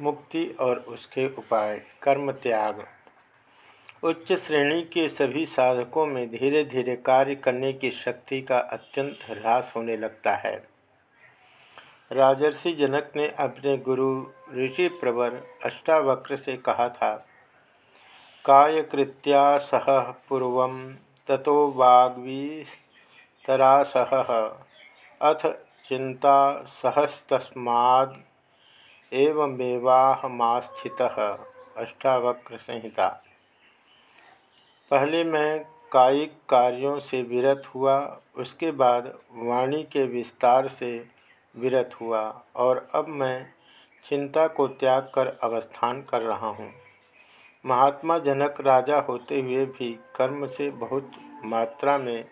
मुक्ति और उसके उपाय, कर्म त्याग। उच्च श्रेणी के सभी साधकों में धीरे धीरे कार्य करने की शक्ति का अत्यंत ह्रास होने लगता है। राजर्षि जनक ने अपने गुरु ऋषि प्रवर अष्टावक्र से कहा था, कायकृत्या सह पूर्व तथो ततो सह अथ चिंता सहस्तस्माद् एवमेवाहमास्थित अष्टावक्र संहिता पहले मैं कायिक कार्यों से विरत हुआ, उसके बाद वाणी के विस्तार से विरत हुआ और अब मैं चिंता को त्याग कर अवस्थान कर रहा हूँ। महात्मा जनक राजा होते हुए भी कर्म से बहुत मात्रा में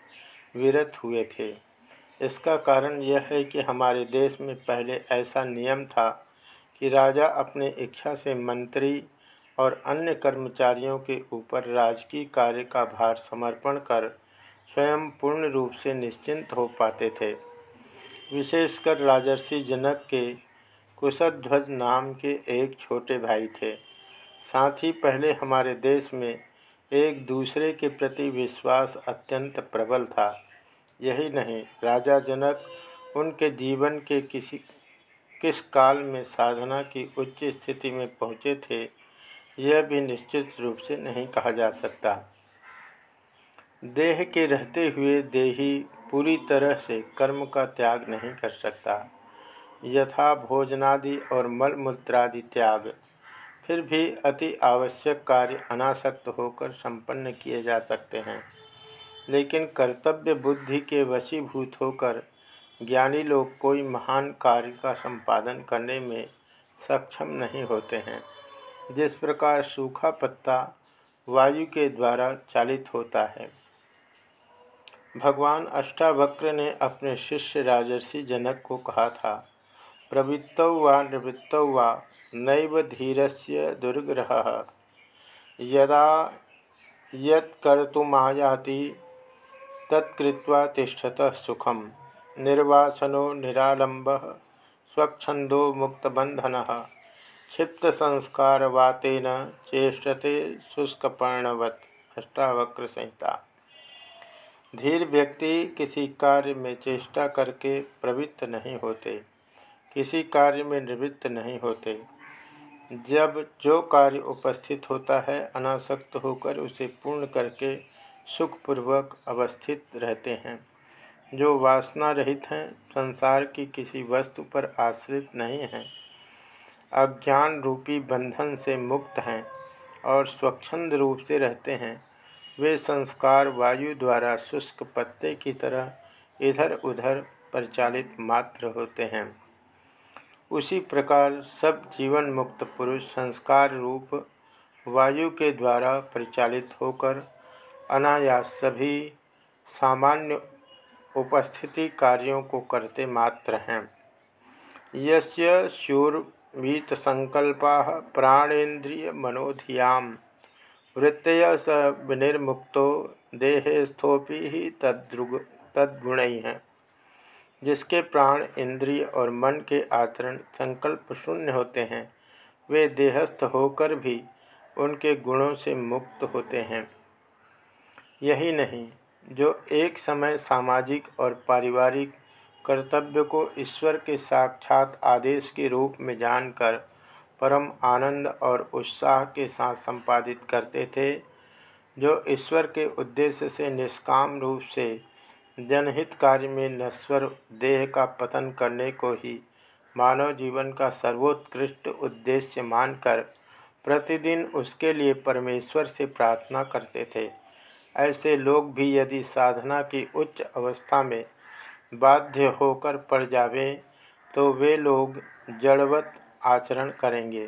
विरत हुए थे। इसका कारण यह है कि हमारे देश में पहले ऐसा नियम था कि राजा अपने इच्छा से मंत्री और अन्य कर्मचारियों के ऊपर राजकीय कार्य का भार समर्पण कर स्वयं पूर्ण रूप से निश्चिंत हो पाते थे। विशेषकर राजर्षि जनक के कुशध्वज नाम के एक छोटे भाई थे। साथ ही पहले हमारे देश में एक दूसरे के प्रति विश्वास अत्यंत प्रबल था। यही नहीं, राजा जनक उनके जीवन के किसी किस काल में साधना की उच्च स्थिति में पहुँचे थे, यह भी निश्चित रूप से नहीं कहा जा सकता। देह के रहते हुए देही पूरी तरह से कर्म का त्याग नहीं कर सकता। यथा भोजनादि और मल मलमूत्रादि त्याग, फिर भी अति आवश्यक कार्य अनासक्त होकर संपन्न किए जा सकते हैं। लेकिन कर्तव्य बुद्धि के वशीभूत होकर ज्ञानी लोग कोई महान कार्य का संपादन करने में सक्षम नहीं होते हैं। जिस प्रकार सूखा पत्ता वायु के द्वारा चालित होता है, भगवान अष्टावक्र ने अपने शिष्य राजर्षि जनक को कहा था, प्रवृत्त व निवृत्त व नैव धीरस्य दुर्ग्रह। यदा यत्कर्तुमायाति तत्कृत्वा तिष्ठतः सुखम। निर्वासनो निरालंब स्वच्छंदो मुक्तबंधन क्षिप्त संस्कार संस्कारवातेन चेष्टते शुष्कपर्णवत अष्टावक्र संहिता धीर व्यक्ति किसी कार्य में चेष्टा करके प्रवृत्त नहीं होते, किसी कार्य में निवृत्त नहीं होते। जब जो कार्य उपस्थित होता है, अनासक्त होकर उसे पूर्ण करके सुखपूर्वक अवस्थित रहते हैं। जो वासना रहित हैं, संसार की किसी वस्तु पर आश्रित नहीं हैं। अज्ञान रूपी बंधन से मुक्त हैं और स्वच्छंद रूप से रहते हैं। वे संस्कार वायु द्वारा शुष्क पत्ते की तरह इधर उधर परिचालित मात्र होते हैं। उसी प्रकार सब जीवन मुक्त पुरुष संस्कार रूप वायु के द्वारा परिचालित होकर अनायास सभी सामान्य उपस्थिति कार्यों को करते मात्र हैं। यस्य प्राणेन्द्रिय मनोधियाम वृत्तय स विनिर्मुक्तो देहेस्थोपि ही तद्रुग तद्गुण। हैं जिसके प्राण, इंद्रिय और मन के आचरण संकल्प शून्य होते हैं, वे देहस्थ होकर भी उनके गुणों से मुक्त होते हैं। यही नहीं जो एक समय सामाजिक और पारिवारिक कर्तव्य को ईश्वर के साक्षात आदेश के रूप में जानकर परम आनंद और उत्साह के साथ संपादित करते थे, जो ईश्वर के उद्देश्य से निष्काम रूप से जनहित कार्य में नश्वर देह का पतन करने को ही मानव जीवन का सर्वोत्कृष्ट उद्देश्य मानकर प्रतिदिन उसके लिए परमेश्वर से प्रार्थना करते थे। ऐसे लोग भी यदि साधना की उच्च अवस्था में बाध्य होकर पड़ जावे तो वे लोग जड़वत आचरण करेंगे।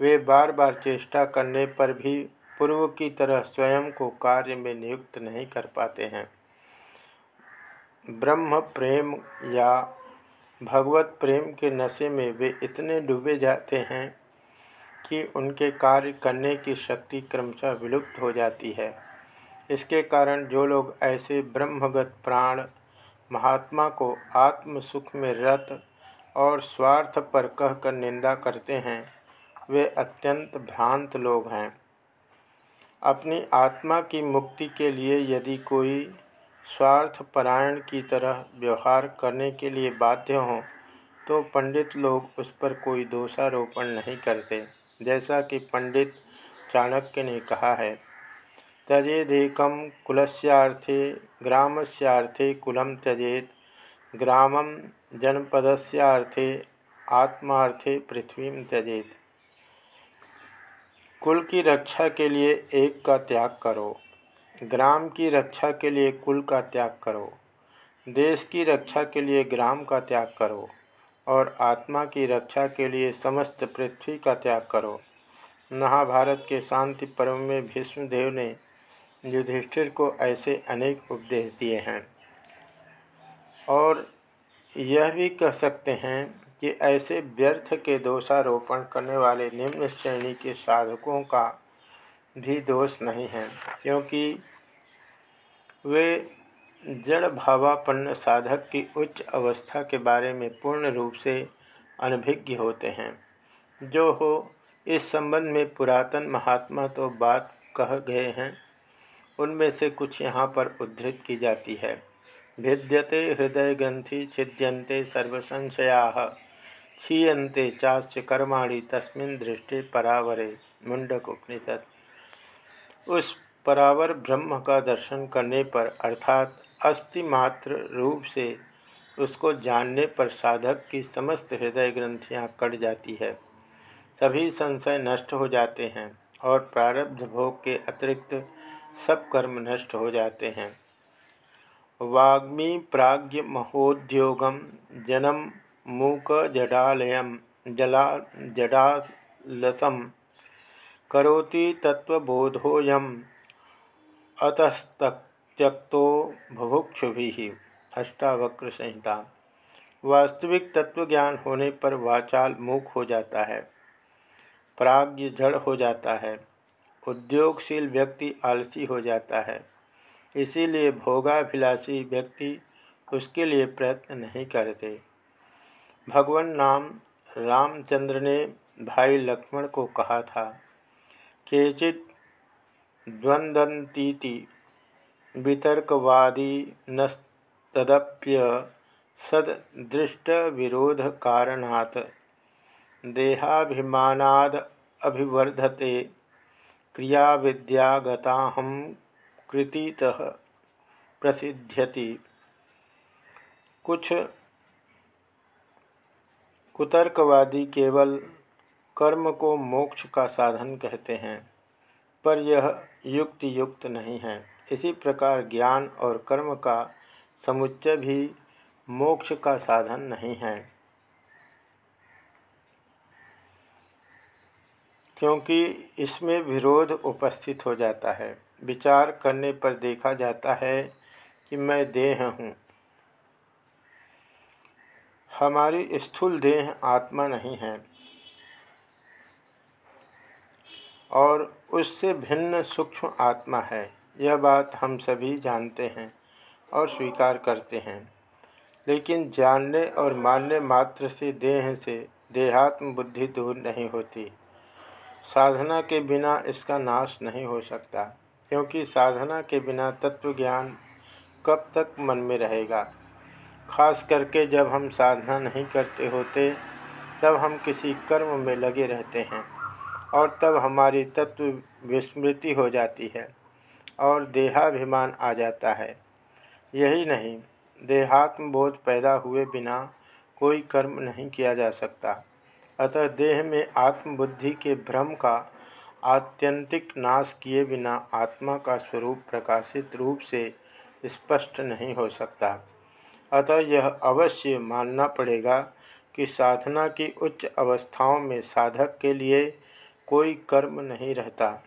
वे बार बार चेष्टा करने पर भी पूर्व की तरह स्वयं को कार्य में नियुक्त नहीं कर पाते हैं। ब्रह्म प्रेम या भगवत प्रेम के नशे में वे इतने डूबे जाते हैं कि उनके कार्य करने की शक्ति क्रमशः विलुप्त हो जाती है। इसके कारण जो लोग ऐसे ब्रह्मगत प्राण महात्मा को आत्म सुख में रत और स्वार्थ पर कहकर निंदा करते हैं, वे अत्यंत भ्रांत लोग हैं। अपनी आत्मा की मुक्ति के लिए यदि कोई स्वार्थपरायण की तरह व्यवहार करने के लिए बाध्य हों तो पंडित लोग उस पर कोई दोषारोपण नहीं करते, जैसा कि पंडित चाणक्य ने कहा है। त्यजेदेकम कुलस्यार्थे, ग्रामस्यार्थे कुलम त्यजेत ग्रामम जनपदस्यार्थे आत्मार्थे पृथ्वी त्यजेत। कुल की रक्षा के लिए एक का त्याग करो, ग्राम की रक्षा के लिए कुल का त्याग करो, देश की रक्षा के लिए ग्राम का त्याग करो, और आत्मा की रक्षा के लिए समस्त पृथ्वी का त्याग करो। महाभारत के शांति पर्व में भीष्मदेव ने युधिष्ठिर को ऐसे अनेक उपदेश दिए हैं। और यह भी कह सकते हैं कि ऐसे व्यर्थ के दोषारोपण करने वाले निम्न श्रेणी के साधकों का भी दोष नहीं है, क्योंकि वे जड़ भावापन्न साधक की उच्च अवस्था के बारे में पूर्ण रूप से अनभिज्ञ होते हैं। जो हो, इस संबंध में पुरातन महात्मा तो बात कह गए हैं उनमें से कुछ यहाँ पर उद्धृत की जाती है। भिद्यते हृदय ग्रंथि छिद्यंते सर्वसंशया क्षीयते चाश्च कर्माणि तस्मिन् दृष्टि परावरे। मुंडक उपनिषद। उस परावर ब्रह्म का दर्शन करने पर अर्थात अस्थि मात्र रूप से उसको जानने पर साधक की समस्त हृदय ग्रंथियाँ कट जाती है। सभी संशय नष्ट हो जाते हैं और प्रारब्ध भोग के अतिरिक्त सब कर्म नष्ट हो जाते हैं। वाग्मी प्राज्ञ महोद्योगम जनम मूक जडालय जला जडालसम करोति तत्वबोधोयम अतस्तक्तो भुभुक्षु अष्टावक्र संहिता वास्तविक तत्वज्ञान होने पर वाचाल मूक हो जाता है। प्राग्ञ जड़ हो जाता है। उद्योगशील व्यक्ति आलसी हो जाता है। इसीलिए भोगाभिलाषी व्यक्ति उसके लिए प्रयत्न नहीं करते। भगवान नाम रामचंद्र ने भाई लक्ष्मण को कहा था, केचित द्वंद्वंतीति वितर्कवादी नस्तप्य सदृष्ट विरोध कारणात् देहाभिमानाद अभिवर्धते क्रिया विद्यागताहम कृतितः प्रसिद्ध्यति कुछ कुतर्कवादी केवल कर्म को मोक्ष का साधन कहते हैं, पर यह युक्ति युक्त नहीं है। इसी प्रकार ज्ञान और कर्म का समुच्चय भी मोक्ष का साधन नहीं है। क्योंकि इसमें विरोध उपस्थित हो जाता है। विचार करने पर देखा जाता है कि मैं देह हूँ। हमारी स्थूल देह आत्मा नहीं है। और उससे भिन्न सूक्ष्म आत्मा है। यह बात हम सभी जानते हैं और स्वीकार करते हैं। लेकिन जानने और मानने मात्र से देह से, देहात्म बुद्धि दूर नहीं होती। साधना के बिना इसका नाश नहीं हो सकता, क्योंकि साधना के बिना तत्व ज्ञान कब तक मन में रहेगा? खास करके जब हम साधना नहीं करते होते, तब हम किसी कर्म में लगे रहते हैं, और तब हमारी तत्व विस्मृति हो जाती है, और देहाभिमान आ जाता है। यही नहीं देहात्म बोध पैदा हुए बिना कोई कर्म नहीं किया जा सकता। अतः देह में आत्मबुद्धि के भ्रम का आत्यंतिक नाश किए बिना आत्मा का स्वरूप प्रकाशित रूप से स्पष्ट नहीं हो सकता। अतः यह अवश्य मानना पड़ेगा कि साधना की उच्च अवस्थाओं में साधक के लिए कोई कर्म नहीं रहता।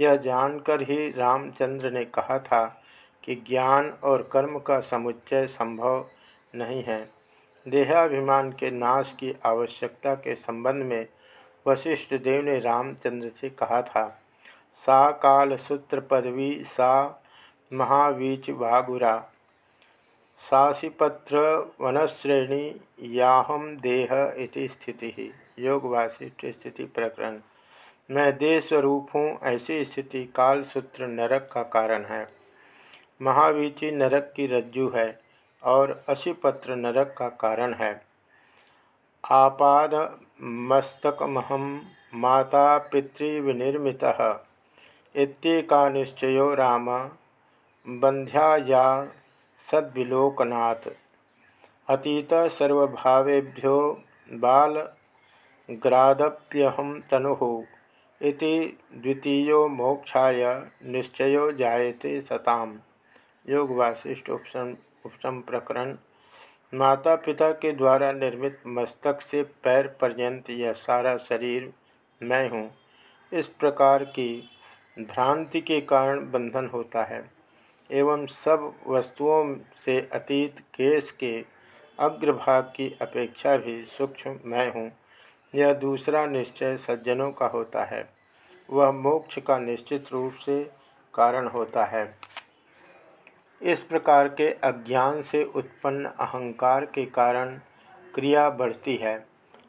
यह जानकर ही रामचंद्र ने कहा था कि ज्ञान और कर्म का समुच्चय संभव नहीं है। देहाभिमान के नाश की आवश्यकता के संबंध में वशिष्ठ देव ने रामचंद्र से कहा था, सा काल सूत्र पदवी, सा महावीच वागुरा। सासीपत्र वनश्रेणी, याहम देह इति स्थिति। योग वासिष्ठ स्थिति प्रकरण। मैं देह स्वरूप हूँ, ऐसी स्थिति काल सूत्र नरक का कारण है। महावीची नरक की रज्जु है। और अशिपत्र नरक का कारण है। आपाद मस्तकमहम माता पितृविनिर्मितः इत्येका निश्चयो राम बंध्याया सद्विलोकनाथ अतीत सर्वभावेभ्यो बालग्रादप्यहम तनु। इति द्वितीयो मोक्षाय निश्चयो जायते सताम। योग वासिष्ठ उपसम उपसम प्रकरण। माता पिता के द्वारा निर्मित मस्तक से पैर पर्यंत यह सारा शरीर मैं हूँ। इस प्रकार की भ्रांति के कारण बंधन होता है एवं सब वस्तुओं से अतीत केस के अग्रभाग की अपेक्षा भी सूक्ष्म मैं हूँ। यह दूसरा निश्चय सज्जनों का होता है। वह मोक्ष का निश्चित रूप से कारण होता है। इस प्रकार के अज्ञान से उत्पन्न अहंकार के कारण क्रिया बढ़ती है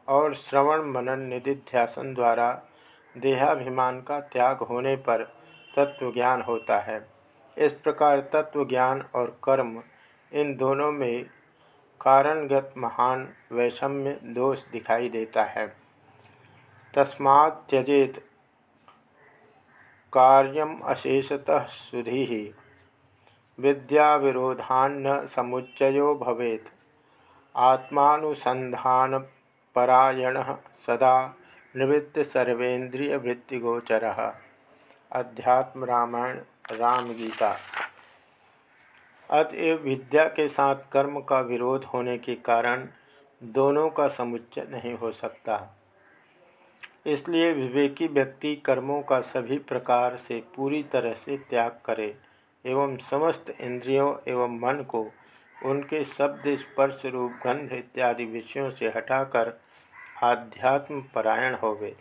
और श्रवण मनन निधिध्यासन द्वारा देहाभिमान का त्याग होने पर तत्वज्ञान होता है। इस प्रकार तत्वज्ञान और कर्म इन दोनों में कारणगत महान वैषम्य दोष दिखाई देता है। तस्मात् त्यजेत कार्यम अशेषतः सुधि। विद्या विरोधान्न समुच्चयो भवेत्। आत्मानुसंधानपरायण सदा निवृत्त सर्वेन्द्रियवृत्तिगोचर अध्यात्म रामायण राम गीता अतएव विद्या के साथ कर्म का विरोध होने के कारण दोनों का समुच्चय नहीं हो सकता। इसलिए विवेकी व्यक्ति कर्मों का सभी प्रकार से पूरी तरह से त्याग करे। एवं समस्त इंद्रियों एवं मन को उनके शब्द, स्पर्श, रूप, गंध इत्यादि विषयों से हटाकर आध्यात्म परायण होवे।